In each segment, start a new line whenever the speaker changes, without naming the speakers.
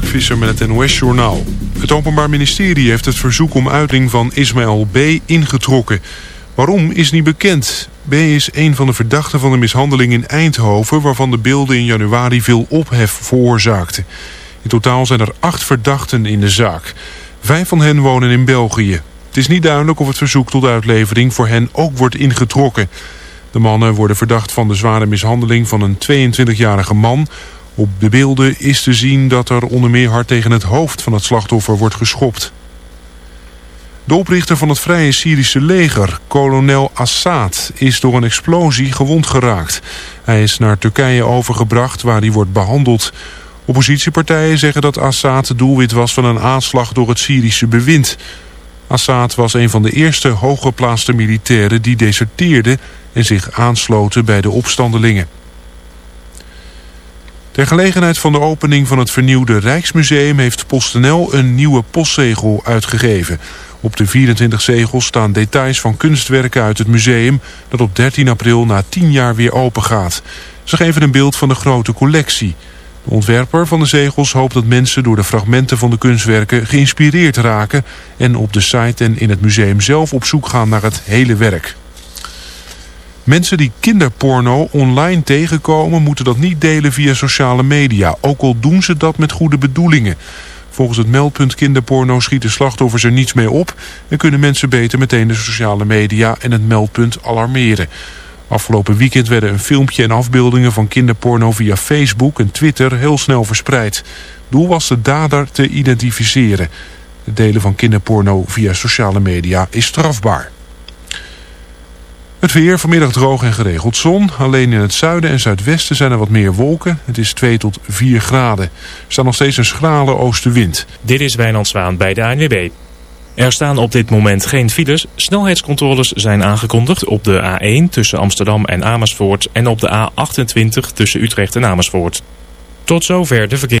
Visser met het NOS-journaal. Het Openbaar Ministerie heeft het verzoek om uiting van Ismaël B. ingetrokken. Waarom is niet bekend. B. is een van de verdachten van de mishandeling in Eindhoven... waarvan de beelden in januari veel ophef veroorzaakten. In totaal zijn er acht verdachten in de zaak. Vijf van hen wonen in België. Het is niet duidelijk of het verzoek tot uitlevering voor hen ook wordt ingetrokken. De mannen worden verdacht van de zware mishandeling van een 22-jarige man... Op de beelden is te zien dat er onder meer hard tegen het hoofd van het slachtoffer wordt geschopt. De oprichter van het Vrije Syrische leger, kolonel Assad, is door een explosie gewond geraakt. Hij is naar Turkije overgebracht waar hij wordt behandeld. Oppositiepartijen zeggen dat Assad doelwit was van een aanslag door het Syrische bewind. Assad was een van de eerste hooggeplaatste militairen die deserteerden en zich aansloten bij de opstandelingen. Ter gelegenheid van de opening van het vernieuwde Rijksmuseum... heeft PostNL een nieuwe postzegel uitgegeven. Op de 24 zegels staan details van kunstwerken uit het museum... dat op 13 april na 10 jaar weer open gaat. Ze geven een beeld van de grote collectie. De ontwerper van de zegels hoopt dat mensen door de fragmenten van de kunstwerken geïnspireerd raken... en op de site en in het museum zelf op zoek gaan naar het hele werk. Mensen die kinderporno online tegenkomen... moeten dat niet delen via sociale media. Ook al doen ze dat met goede bedoelingen. Volgens het meldpunt kinderporno schieten slachtoffers er niets mee op... en kunnen mensen beter meteen de sociale media en het meldpunt alarmeren. Afgelopen weekend werden een filmpje en afbeeldingen van kinderporno... via Facebook en Twitter heel snel verspreid. Doel was de dader te identificeren. Het delen van kinderporno via sociale media is strafbaar. Het weer, vanmiddag droog en geregeld zon. Alleen in het zuiden en zuidwesten zijn er wat meer wolken. Het is 2 tot 4 graden. Er staat nog steeds een schrale oostenwind.
Dit is Wijnand Zwaan bij de ANWB. Er staan op dit moment geen files. Snelheidscontroles zijn aangekondigd op de A1 tussen Amsterdam en Amersfoort... en op de A28 tussen Utrecht en Amersfoort. Tot zover de verkeer.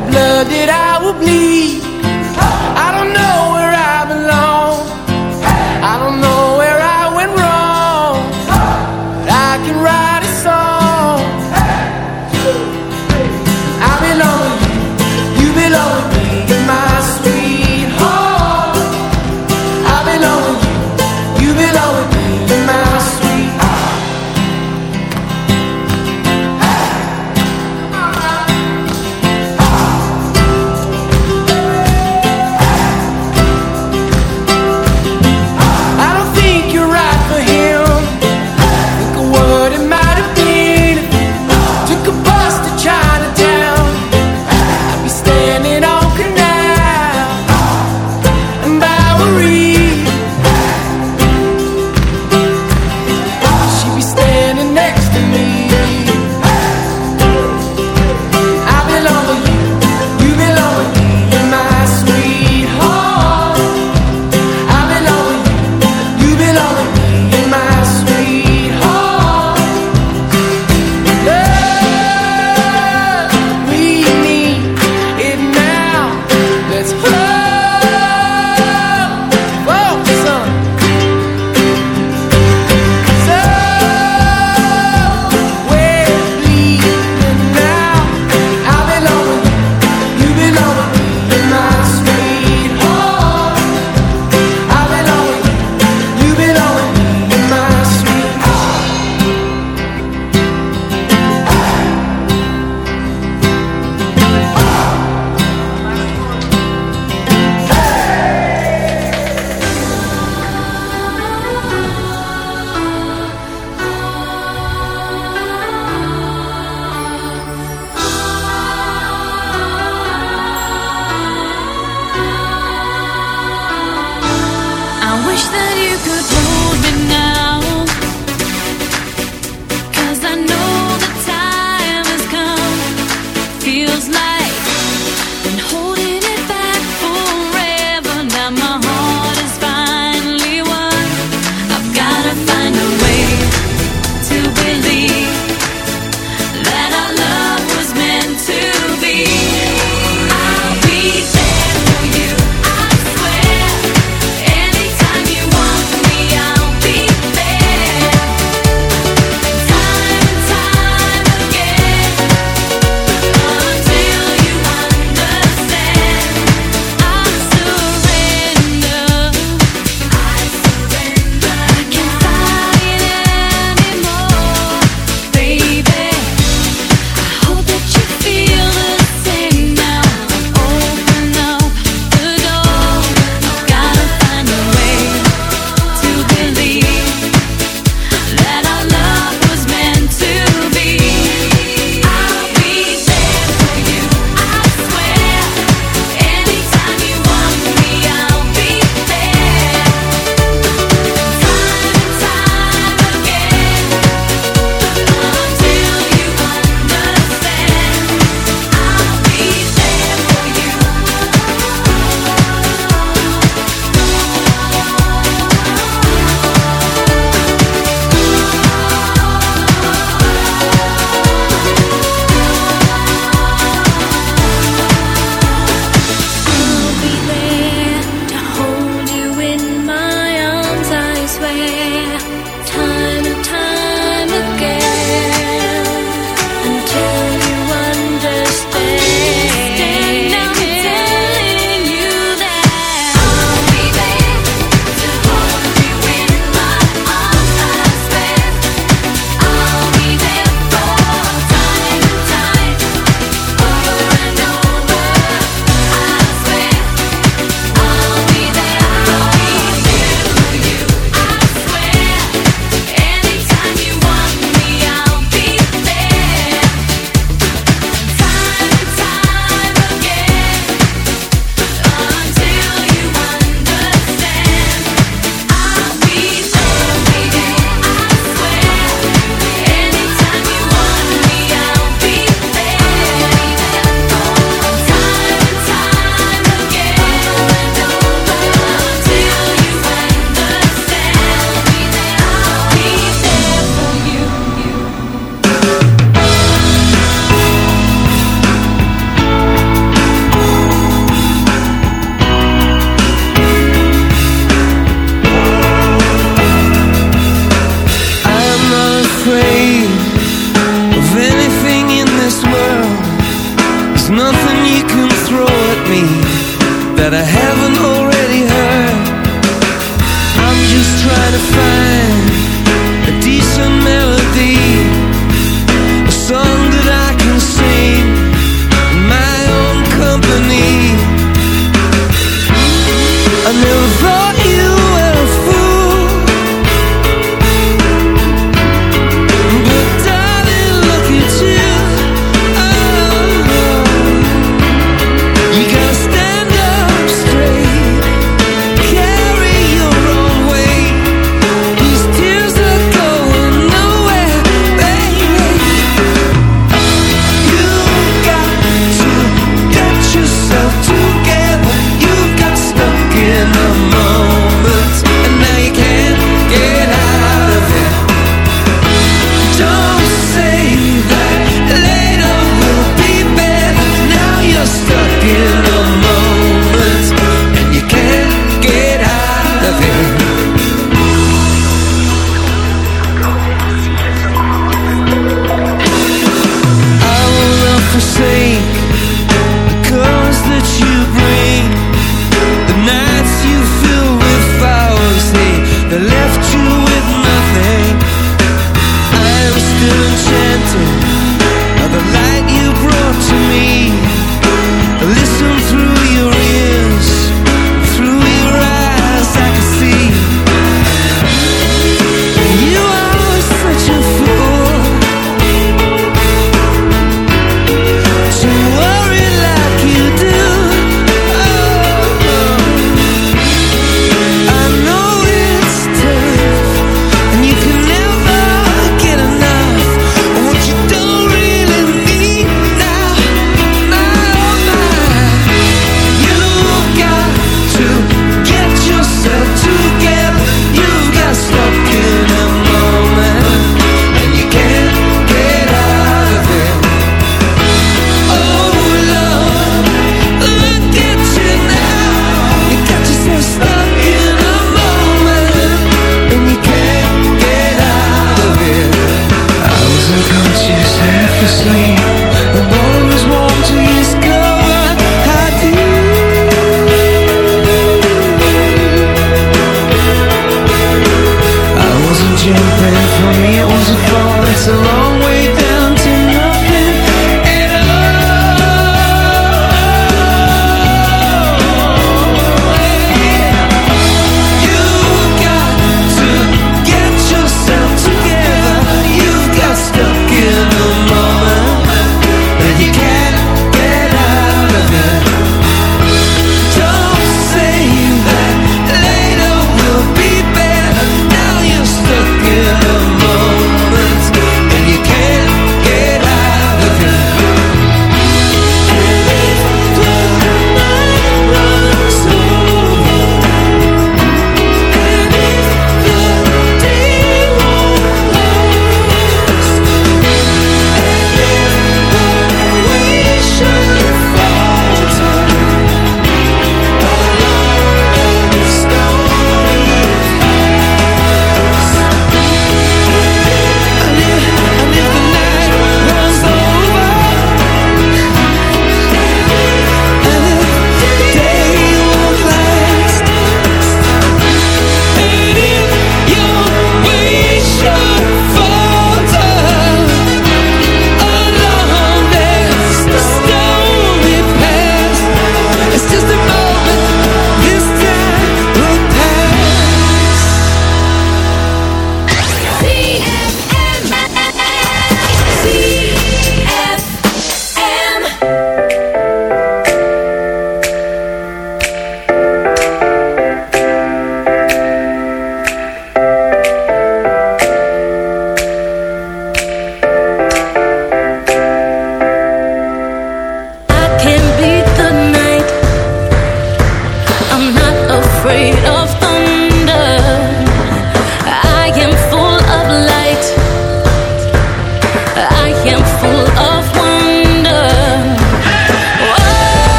Blood that I will bleed.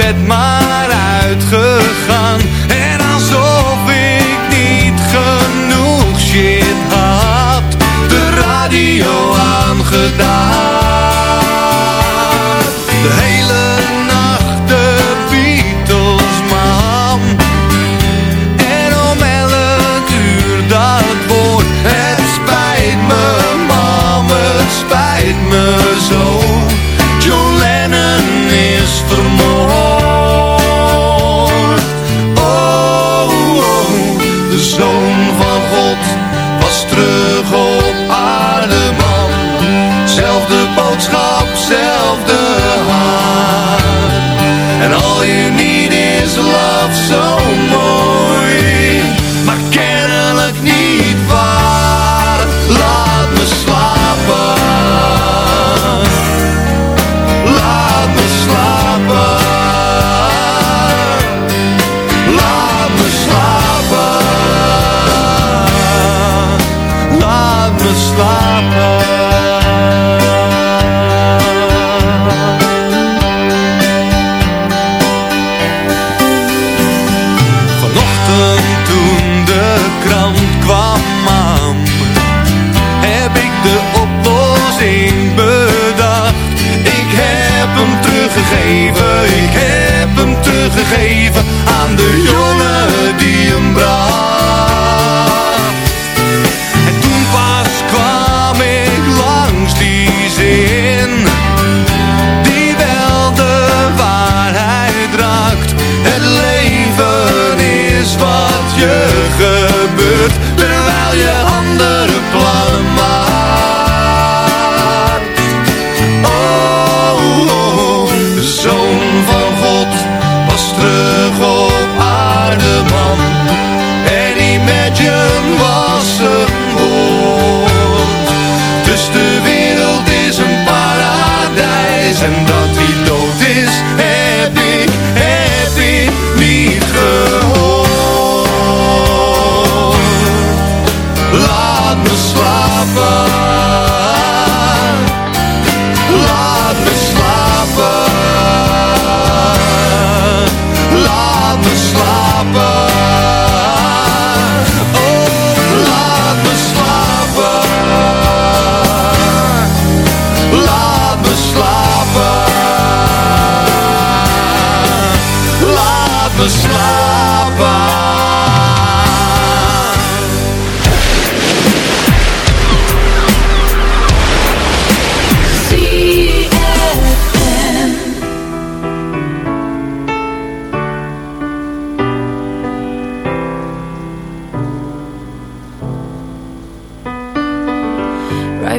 bed maar uitgegaan. En alsof ik niet genoeg shit had De radio aangedaan.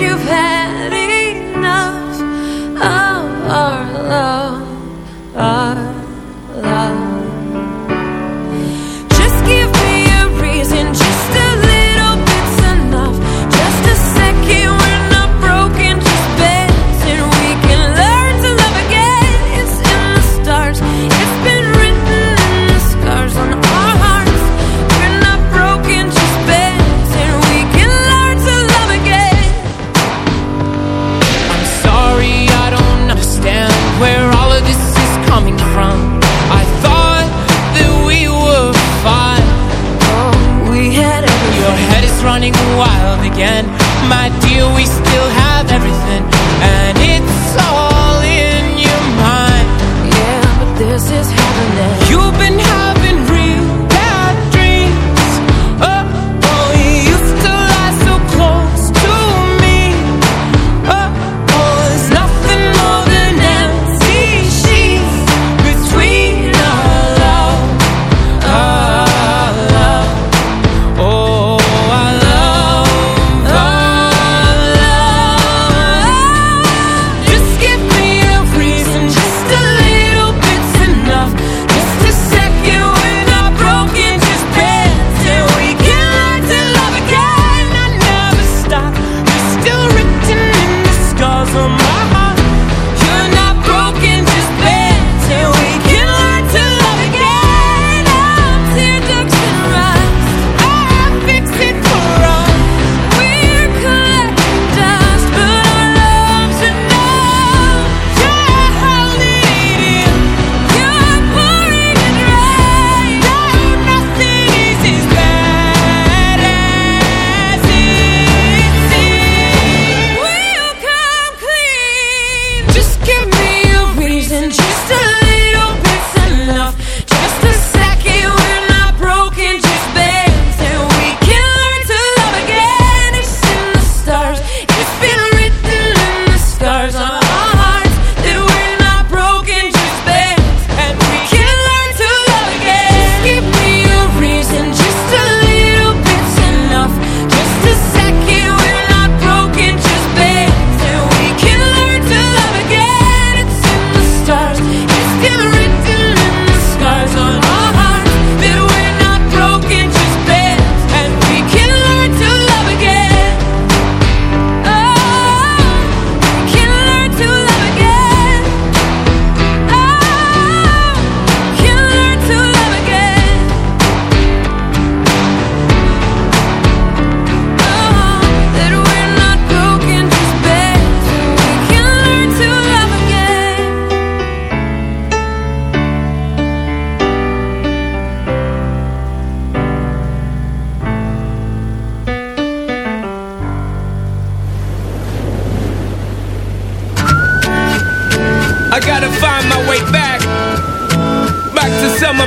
you've had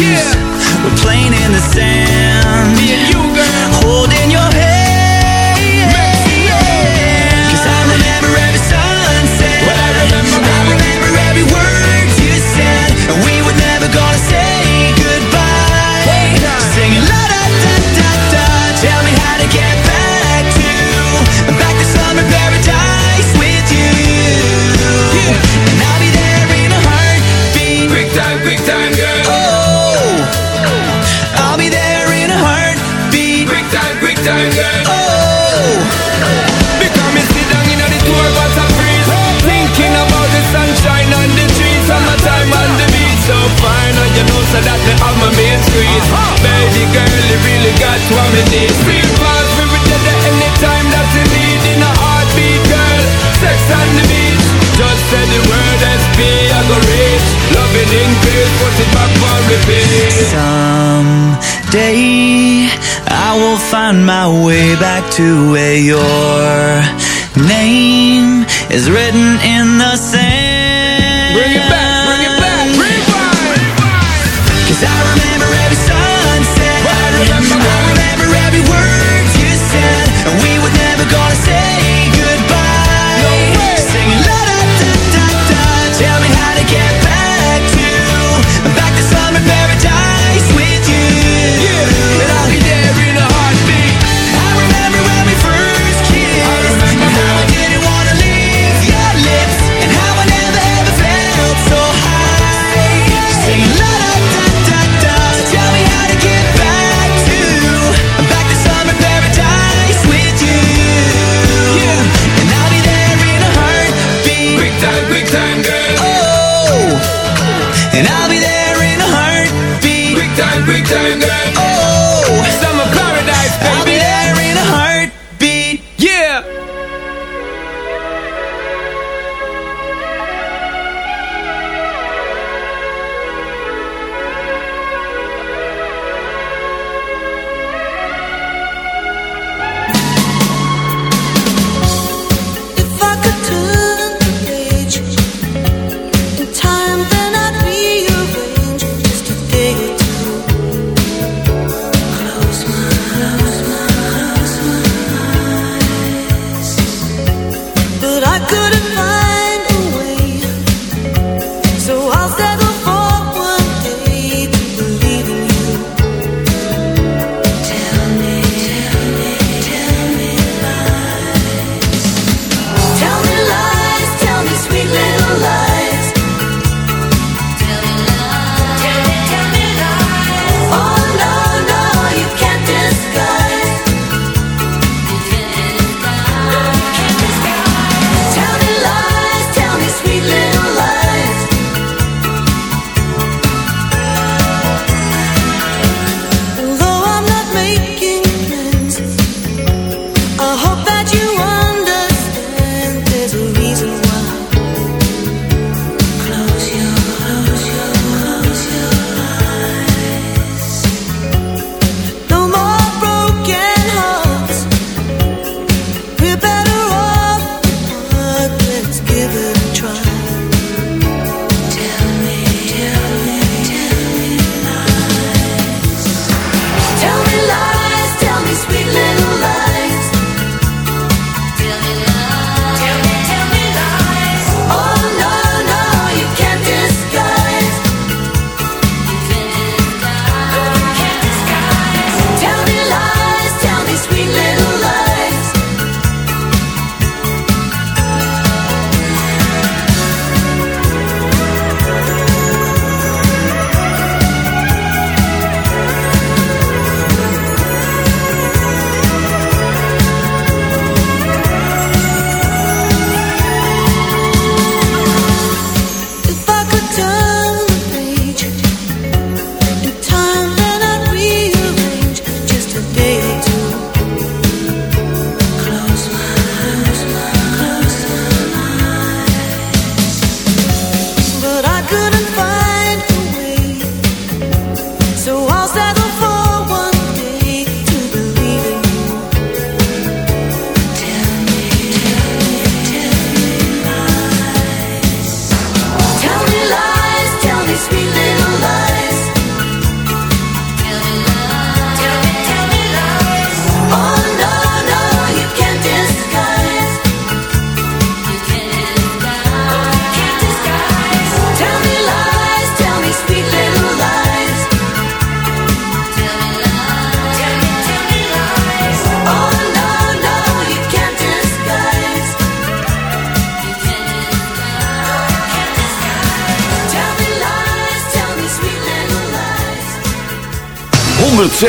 yeah.
We're playing in the sand. every
time
that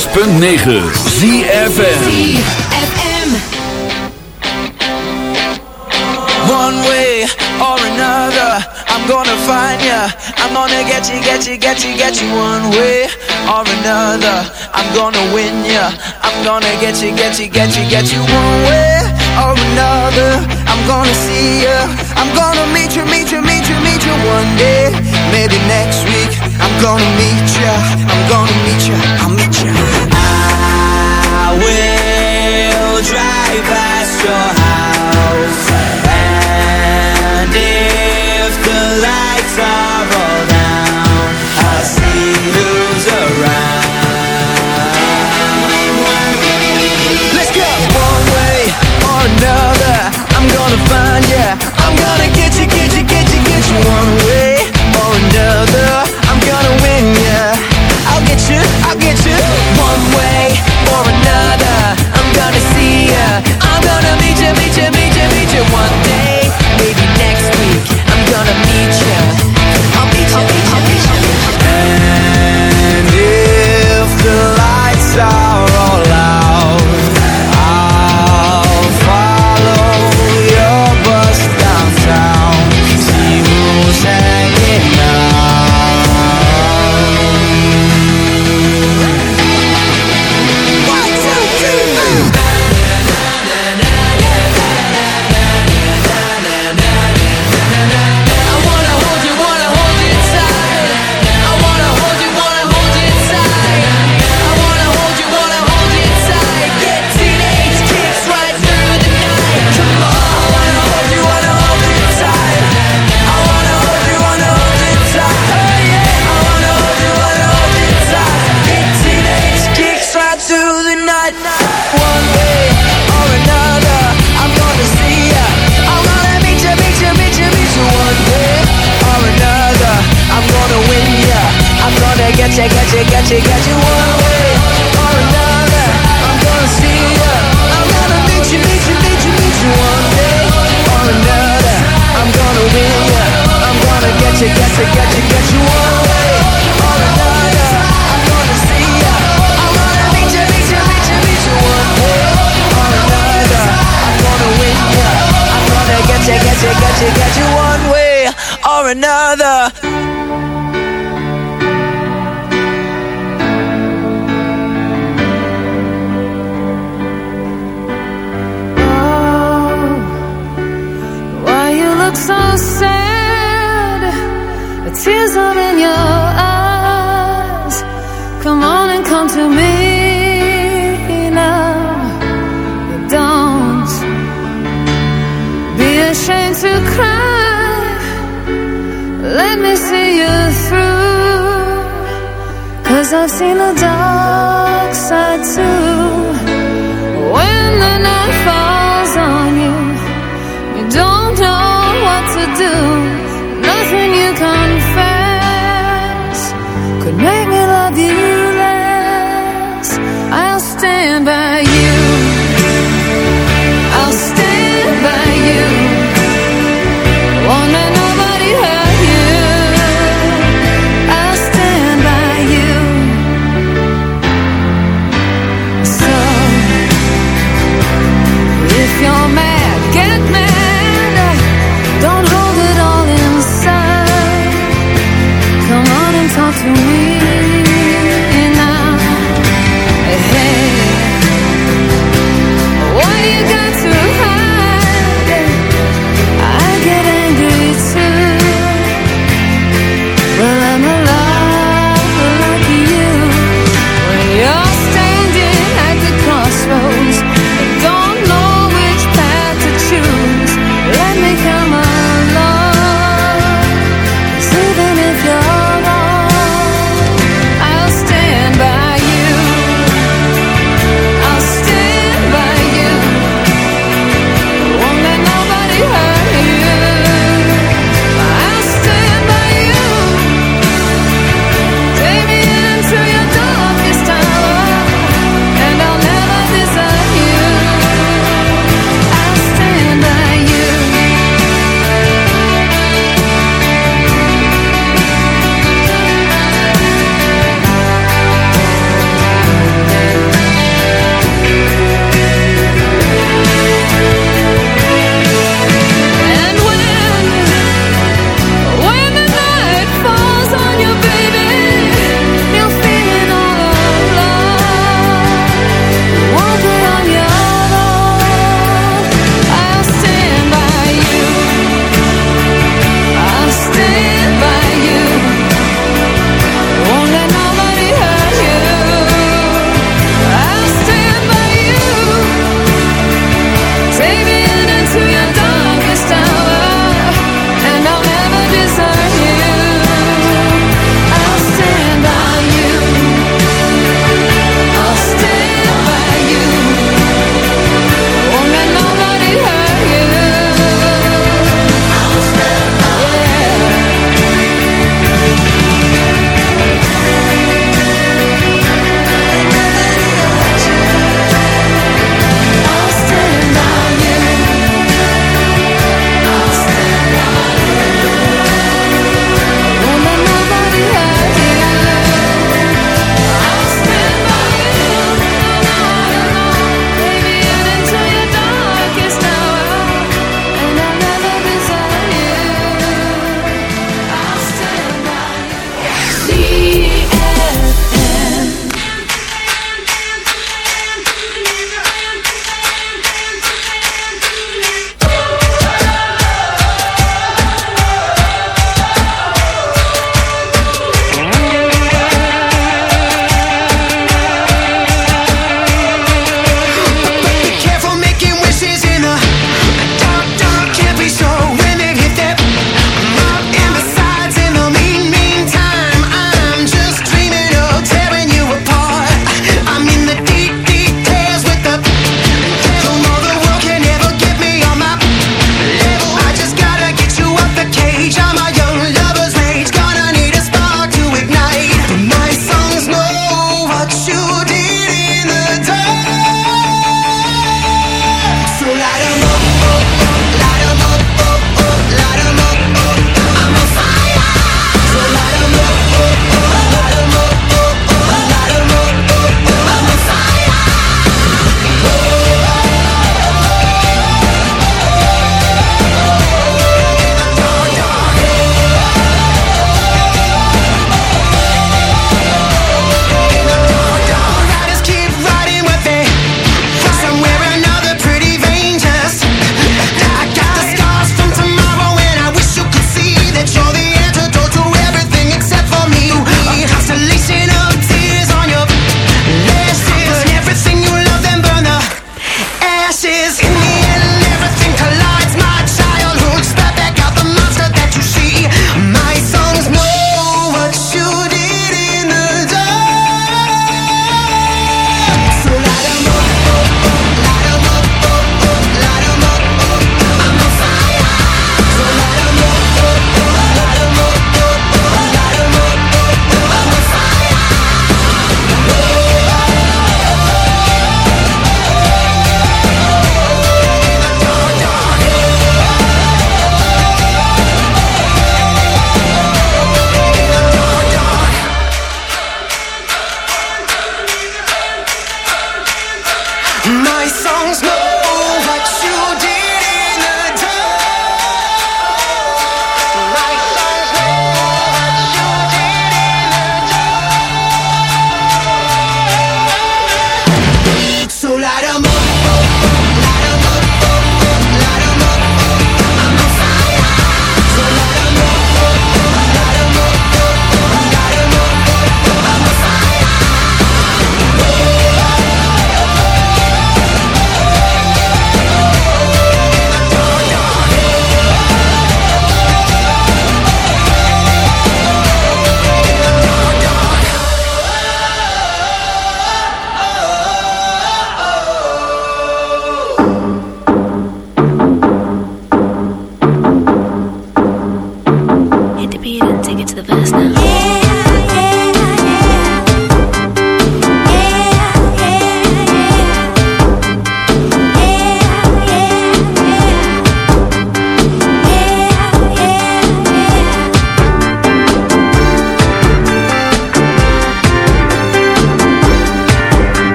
106.9
One way or another I'm gonna find ya. I'm gonna get you, get you, get you, get you One way or another. I'm gonna win ya. I'm gonna get you, get you, get you, get you One way or another. I'm gonna see ya. I'm gonna meet you, meet you, meet you, meet you One day, maybe next week I'm gonna meet ya, I'm gonna meet ya, I'll meet ya. Will drive past your house. And if the lights are all down, I'll see who's around. Let's go one way or another. I'm gonna find ya. I'm gonna get you, get you, get you, get you one way or another. I'm gonna win ya. I'll get you, I'll get you one way or another. I'm gonna see ya. I'm gonna meet you, meet you, meet you, meet you one day. Maybe next week. I'm gonna meet ya. I'll meet ya, meet ya, meet ya. And if the lights are all ya, get ya, get ya, get you. One way or another, I'm gonna see ya. I'm gonna meet you, meet you, meet you, meet you. One day or another, I'm gonna win ya. I'm gonna get ya, get ya, get you.
So sad? The tears are in your eyes. Come on and come to me now. Don't be ashamed to cry. Let me see you through. Cause I've seen the dark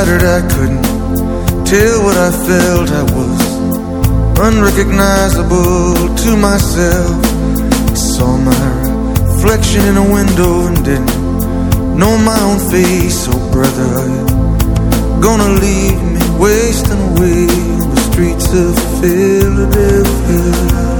mattered,
I
couldn't tell what I felt. I was unrecognizable to myself. I saw my reflection in a window and didn't know my own face. Oh, brother, are you gonna leave me wasting away in the streets of Philadelphia?